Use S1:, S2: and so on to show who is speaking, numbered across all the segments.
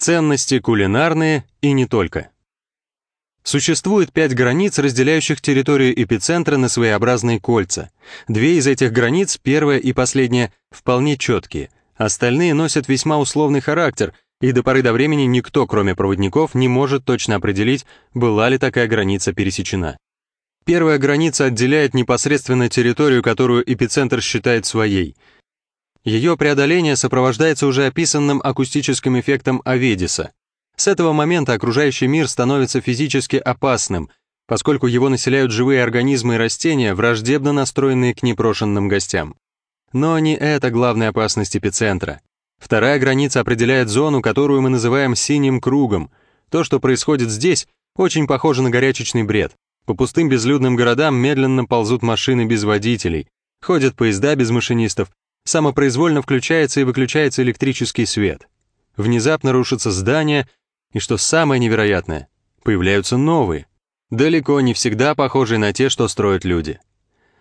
S1: Ценности кулинарные и не только. Существует пять границ, разделяющих территорию эпицентра на своеобразные кольца. Две из этих границ, первая и последняя, вполне четкие. Остальные носят весьма условный характер, и до поры до времени никто, кроме проводников, не может точно определить, была ли такая граница пересечена. Первая граница отделяет непосредственно территорию, которую эпицентр считает своей — ее преодоление сопровождается уже описанным акустическим эффектом Аведиса. С этого момента окружающий мир становится физически опасным, поскольку его населяют живые организмы и растения, враждебно настроенные к непрошенным гостям. Но не это главная опасность эпицентра. Вторая граница определяет зону, которую мы называем синим кругом. То, что происходит здесь, очень похоже на горячечный бред. По пустым безлюдным городам медленно ползут машины без водителей, ходят поезда без машинистов, самопроизвольно включается и выключается электрический свет. Внезапно рушится здание, и что самое невероятное, появляются новые, далеко не всегда похожие на те, что строят люди.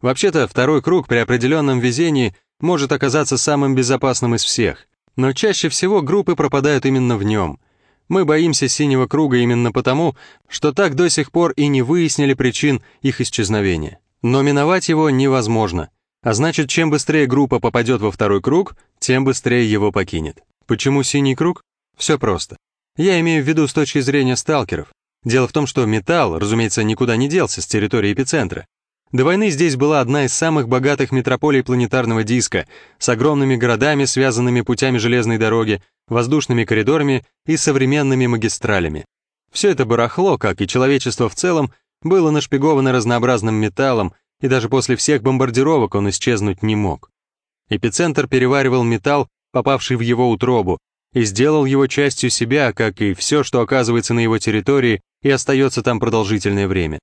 S1: Вообще-то, второй круг при определенном везении может оказаться самым безопасным из всех, но чаще всего группы пропадают именно в нем. Мы боимся синего круга именно потому, что так до сих пор и не выяснили причин их исчезновения. Но миновать его невозможно — а значит, чем быстрее группа попадет во второй круг, тем быстрее его покинет. Почему синий круг? Все просто. Я имею в виду с точки зрения сталкеров. Дело в том, что металл, разумеется, никуда не делся с территории эпицентра. До войны здесь была одна из самых богатых метрополий планетарного диска, с огромными городами, связанными путями железной дороги, воздушными коридорами и современными магистралями. Все это барахло, как и человечество в целом, было нашпиговано разнообразным металлом, и даже после всех бомбардировок он исчезнуть не мог. Эпицентр переваривал металл, попавший в его утробу, и сделал его частью себя, как и все, что оказывается на его территории и остается там продолжительное время.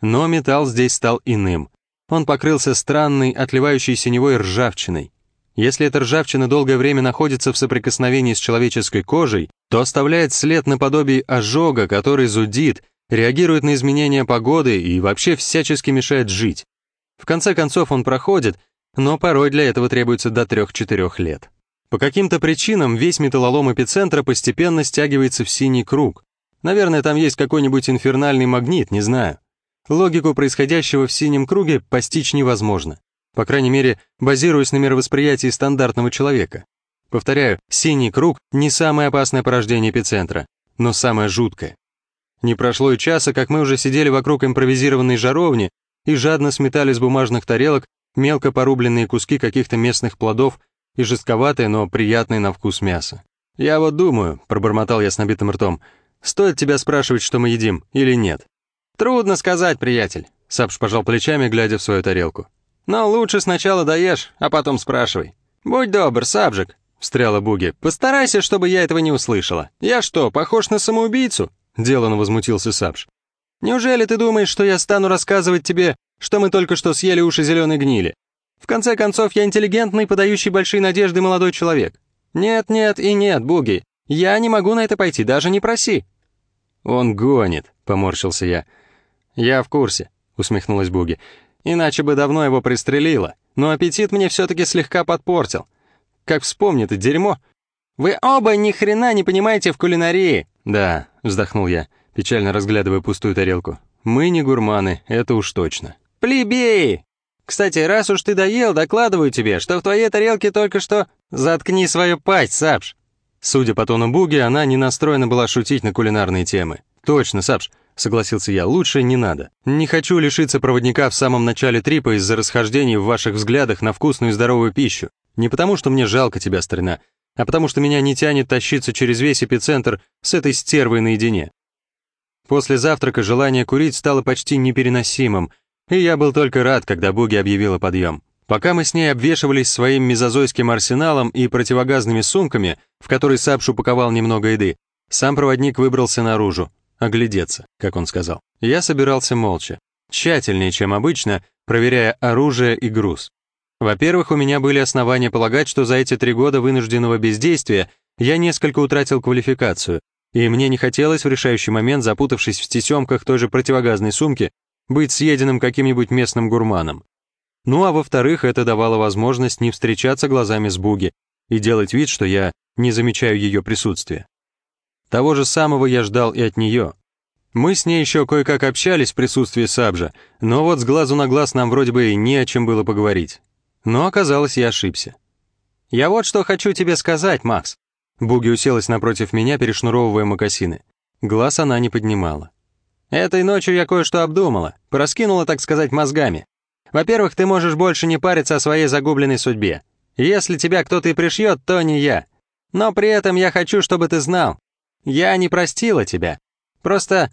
S1: Но металл здесь стал иным. Он покрылся странной, отливающей синевой ржавчиной. Если эта ржавчина долгое время находится в соприкосновении с человеческой кожей, то оставляет след наподобие ожога, который зудит, реагирует на изменения погоды и вообще всячески мешает жить. В конце концов он проходит, но порой для этого требуется до 3-4 лет. По каким-то причинам весь металлолом эпицентра постепенно стягивается в синий круг. Наверное, там есть какой-нибудь инфернальный магнит, не знаю. Логику происходящего в синем круге постичь невозможно. По крайней мере, базируясь на мировосприятии стандартного человека. Повторяю, синий круг — не самое опасное порождение эпицентра, но самое жуткое. Не прошло и часа, как мы уже сидели вокруг импровизированной жаровни и жадно сметали с бумажных тарелок мелко порубленные куски каких-то местных плодов и жестковатое, но приятное на вкус мясо. «Я вот думаю», — пробормотал я с набитым ртом, «стоит тебя спрашивать, что мы едим, или нет?» «Трудно сказать, приятель», — Сапш пожал плечами, глядя в свою тарелку. «Но лучше сначала доешь, а потом спрашивай». «Будь добр, Сабжик», — встряла Буги, «постарайся, чтобы я этого не услышала. Я что, похож на самоубийцу?» Делано возмутился Сапш. «Неужели ты думаешь, что я стану рассказывать тебе, что мы только что съели уши зеленой гнили? В конце концов, я интеллигентный, подающий большие надежды молодой человек. Нет, нет и нет, Буги. Я не могу на это пойти, даже не проси». «Он гонит», — поморщился я. «Я в курсе», — усмехнулась Буги. «Иначе бы давно его пристрелила. Но аппетит мне все-таки слегка подпортил. Как вспомнит это дерьмо, «Вы оба ни хрена не понимаете в кулинарии!» «Да», — вздохнул я, печально разглядывая пустую тарелку. «Мы не гурманы, это уж точно». «Плебеи! Кстати, раз уж ты доел, докладываю тебе, что в твоей тарелке только что... Заткни свою пасть, Сапш!» Судя по тону Буги, она не настроена была шутить на кулинарные темы. «Точно, Сапш», — согласился я, — «лучше не надо. Не хочу лишиться проводника в самом начале трипа из-за расхождений в ваших взглядах на вкусную и здоровую пищу. Не потому, что мне жалко тебя, старина, а потому что меня не тянет тащиться через весь эпицентр с этой стервой наедине. После завтрака желание курить стало почти непереносимым, и я был только рад, когда Буги объявила подъем. Пока мы с ней обвешивались своим мезозойским арсеналом и противогазными сумками, в которые Сапш упаковал немного еды, сам проводник выбрался наружу, оглядеться, как он сказал. Я собирался молча, тщательнее, чем обычно, проверяя оружие и груз. Во-первых, у меня были основания полагать, что за эти три года вынужденного бездействия я несколько утратил квалификацию, и мне не хотелось в решающий момент, запутавшись в тесемках той же противогазной сумки, быть съеденным каким-нибудь местным гурманом. Ну а во-вторых, это давало возможность не встречаться глазами с Буги и делать вид, что я не замечаю ее присутствия. Того же самого я ждал и от нее. Мы с ней еще кое-как общались в присутствии Сабжа, но вот с глазу на глаз нам вроде бы не о чем было поговорить. Но оказалось, я ошибся. «Я вот что хочу тебе сказать, Макс». Буги уселась напротив меня, перешнуровывая мокасины. Глаз она не поднимала. «Этой ночью я кое-что обдумала, пораскинула, так сказать, мозгами. Во-первых, ты можешь больше не париться о своей загубленной судьбе. Если тебя кто-то и пришьет, то не я. Но при этом я хочу, чтобы ты знал. Я не простила тебя. Просто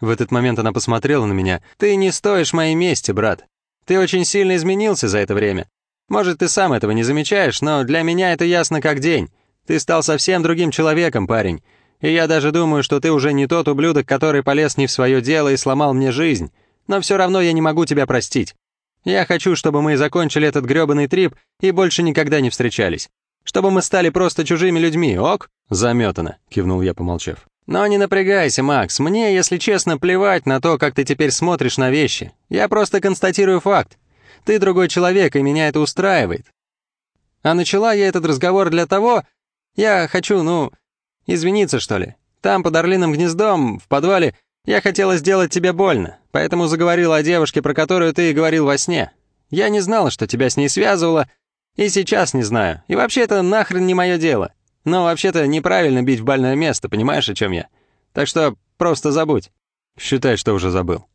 S1: в этот момент она посмотрела на меня. «Ты не стоишь моей мести, брат. Ты очень сильно изменился за это время. Может, ты сам этого не замечаешь, но для меня это ясно как день. Ты стал совсем другим человеком, парень. И я даже думаю, что ты уже не тот ублюдок, который полез не в свое дело и сломал мне жизнь. Но все равно я не могу тебя простить. Я хочу, чтобы мы закончили этот грёбаный трип и больше никогда не встречались. Чтобы мы стали просто чужими людьми, ок?» «Заметано», — кивнул я, помолчав. Но не напрягайся, Макс, мне, если честно, плевать на то, как ты теперь смотришь на вещи. Я просто констатирую факт. Ты другой человек, и меня это устраивает. А начала я этот разговор для того... Я хочу, ну, извиниться, что ли. Там, под Орлиным гнездом, в подвале, я хотела сделать тебе больно, поэтому заговорила о девушке, про которую ты говорил во сне. Я не знала, что тебя с ней связывало, и сейчас не знаю. И вообще это нахрен не мое дело. Но вообще-то неправильно бить в больное место, понимаешь, о чем я? Так что просто забудь. Считай, что уже забыл.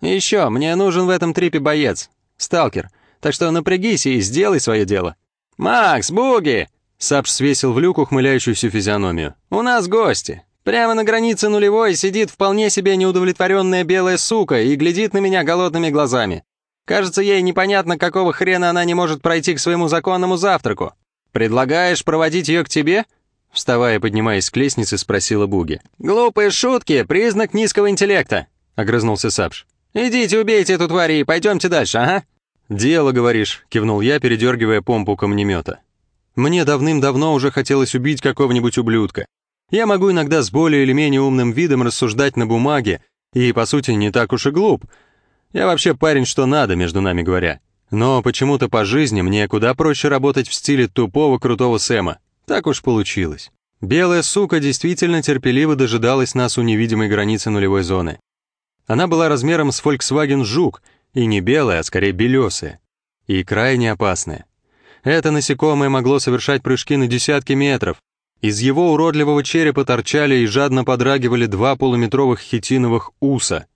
S1: Еще, мне нужен в этом трипе боец, сталкер. Так что напрягись и сделай свое дело. «Макс, Буги!» Сапш свесил в люк ухмыляющуюся физиономию. «У нас гости. Прямо на границе нулевой сидит вполне себе неудовлетворенная белая сука и глядит на меня голодными глазами. Кажется, ей непонятно, какого хрена она не может пройти к своему законному завтраку. «Предлагаешь проводить ее к тебе?» Вставая поднимаясь к лестнице, спросила Буги. «Глупые шутки — признак низкого интеллекта», — огрызнулся Сапш. «Идите, убейте эту тварь и пойдемте дальше, ага». «Дело, говоришь», — кивнул я, передергивая помпу камнемета. «Мне давным-давно уже хотелось убить какого-нибудь ублюдка. Я могу иногда с более или менее умным видом рассуждать на бумаге, и, по сути, не так уж и глуп. Я вообще парень что надо, между нами говоря. Но почему-то по жизни мне куда проще работать в стиле тупого крутого Сэма. Так уж получилось. Белая сука действительно терпеливо дожидалась нас у невидимой границы нулевой зоны. Она была размером с Volkswagen Жук, и не белая, а скорее белесая. И крайне опасная. Это насекомое могло совершать прыжки на десятки метров. Из его уродливого черепа торчали и жадно подрагивали два полуметровых хитиновых уса.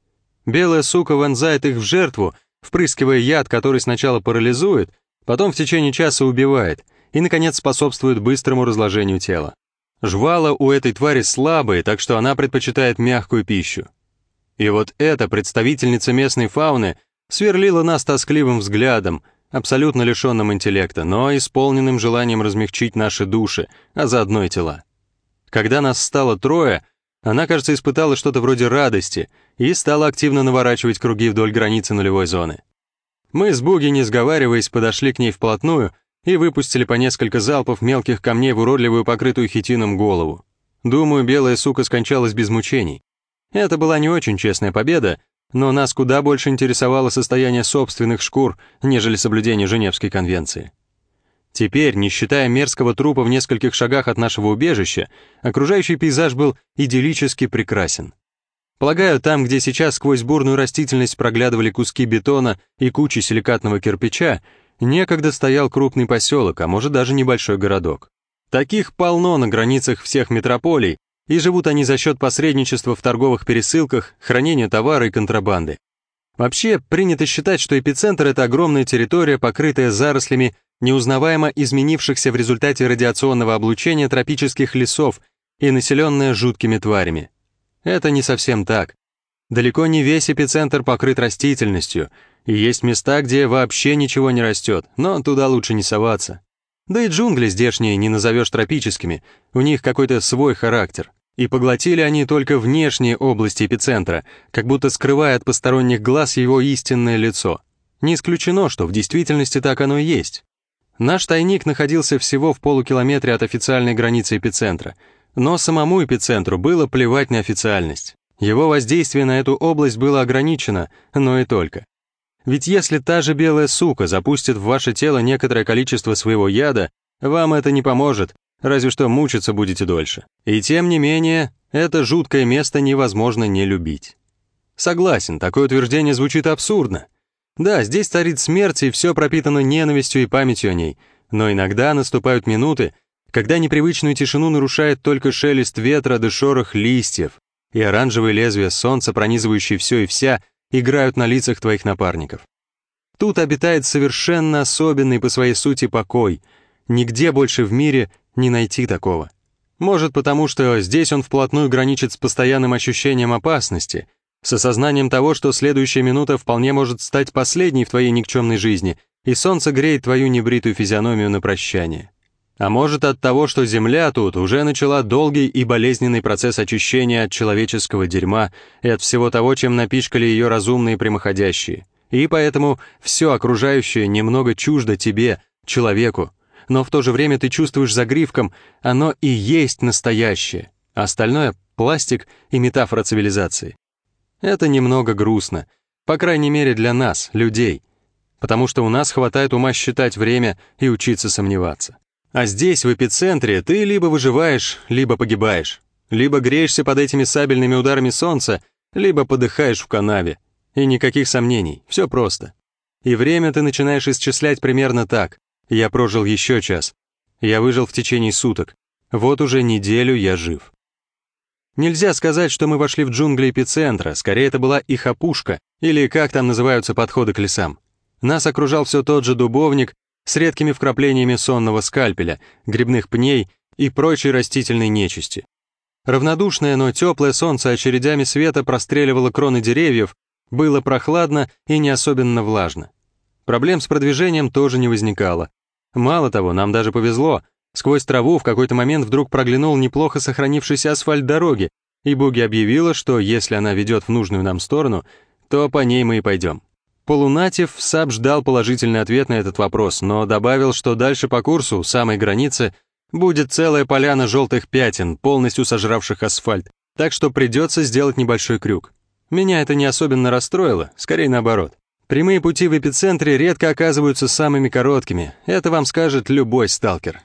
S1: Белая сука вонзает их в жертву, впрыскивая яд, который сначала парализует, потом в течение часа убивает и, наконец, способствует быстрому разложению тела. Жвала у этой твари слабые, так что она предпочитает мягкую пищу. И вот эта представительница местной фауны сверлила нас тоскливым взглядом, абсолютно лишенным интеллекта, но исполненным желанием размягчить наши души, а заодно и тела. Когда нас стало трое, она, кажется, испытала что-то вроде радости и стала активно наворачивать круги вдоль границы нулевой зоны. Мы с Буги, не сговариваясь, подошли к ней вплотную и выпустили по несколько залпов мелких камней в уродливую покрытую хитином голову. Думаю, белая сука скончалась без мучений. Это была не очень честная победа, но нас куда больше интересовало состояние собственных шкур, нежели соблюдение Женевской конвенции. Теперь, не считая мерзкого трупа в нескольких шагах от нашего убежища, окружающий пейзаж был идиллически прекрасен. Полагаю, там, где сейчас сквозь бурную растительность проглядывали куски бетона и кучи силикатного кирпича, некогда стоял крупный поселок, а может даже небольшой городок. Таких полно на границах всех метрополий, и живут они за счет посредничества в торговых пересылках, хранения товара и контрабанды. Вообще, принято считать, что эпицентр — это огромная территория, покрытая зарослями неузнаваемо изменившихся в результате радиационного облучения тропических лесов и населенная жуткими тварями. Это не совсем так. Далеко не весь эпицентр покрыт растительностью, и есть места, где вообще ничего не растет, но туда лучше не соваться. Да и джунгли здешние не назовешь тропическими, у них какой-то свой характер. И поглотили они только внешние области эпицентра, как будто скрывая от посторонних глаз его истинное лицо. Не исключено, что в действительности так оно и есть. Наш тайник находился всего в полукилометре от официальной границы эпицентра, но самому эпицентру было плевать на официальность. Его воздействие на эту область было ограничено, но и только. Ведь если та же белая сука запустит в ваше тело некоторое количество своего яда, вам это не поможет, разве что мучиться будете дольше. И тем не менее, это жуткое место невозможно не любить. Согласен, такое утверждение звучит абсурдно. Да, здесь царит смерть, и все пропитано ненавистью и памятью о ней, но иногда наступают минуты, когда непривычную тишину нарушает только шелест ветра да шорох листьев, и оранжевые лезвия солнца, пронизывающие все и вся, играют на лицах твоих напарников. Тут обитает совершенно особенный по своей сути покой. Нигде больше в мире не найти такого. Может, потому что здесь он вплотную граничит с постоянным ощущением опасности, с осознанием того, что следующая минута вполне может стать последней в твоей никчемной жизни, и солнце греет твою небритую физиономию на прощание. А может от того, что Земля тут уже начала долгий и болезненный процесс очищения от человеческого дерьма и от всего того, чем напичкали ее разумные прямоходящие. И поэтому все окружающее немного чуждо тебе, человеку, но в то же время ты чувствуешь загривком, оно и есть настоящее, а остальное — пластик и метафора цивилизации. Это немного грустно, по крайней мере для нас, людей, потому что у нас хватает ума считать время и учиться сомневаться. А здесь, в эпицентре, ты либо выживаешь, либо погибаешь, либо греешься под этими сабельными ударами солнца, либо подыхаешь в канаве. И никаких сомнений, все просто. И время ты начинаешь исчислять примерно так. Я прожил еще час. Я выжил в течение суток. Вот уже неделю я жив. Нельзя сказать, что мы вошли в джунгли эпицентра, скорее это была их опушка, или как там называются подходы к лесам. Нас окружал все тот же дубовник, с редкими вкраплениями сонного скальпеля, грибных пней и прочей растительной нечисти. Равнодушное, но теплое солнце очередями света простреливало кроны деревьев, было прохладно и не особенно влажно. Проблем с продвижением тоже не возникало. Мало того, нам даже повезло. Сквозь траву в какой-то момент вдруг проглянул неплохо сохранившийся асфальт дороги, и Буги объявила, что если она ведет в нужную нам сторону, то по ней мы и пойдем. Полунатив САП ждал положительный ответ на этот вопрос, но добавил, что дальше по курсу, самой границы, будет целая поляна желтых пятен, полностью сожравших асфальт, так что придется сделать небольшой крюк. Меня это не особенно расстроило, скорее наоборот. Прямые пути в эпицентре редко оказываются самыми короткими, это вам скажет любой сталкер.